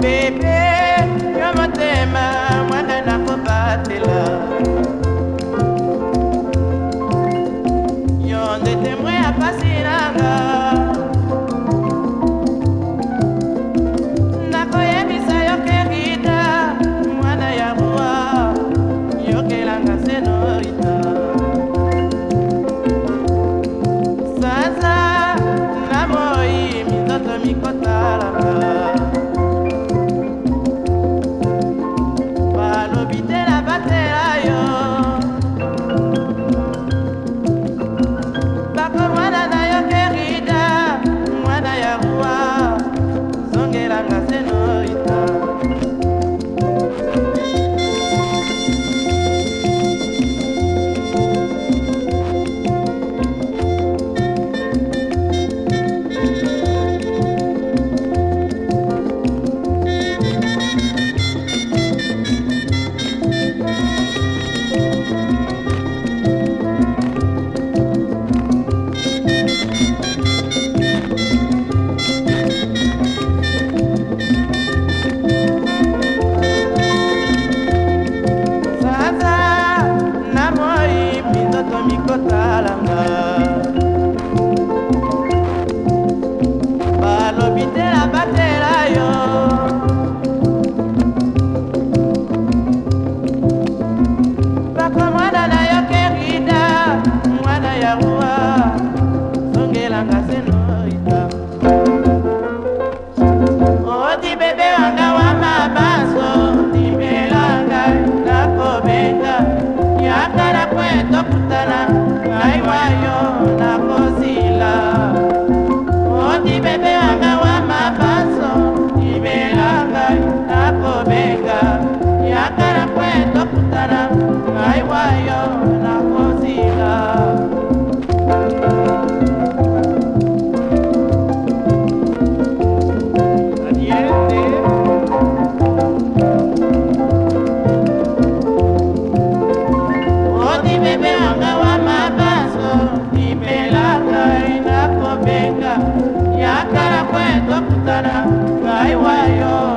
bebe yo motema mwana nakobatela yo nde temwe ya pasi nanga nakoyebisa yokekita mwana ya bwa yokelanga senorita sansa na moi minzoto mikotalaka Now I we tokutana baiwayo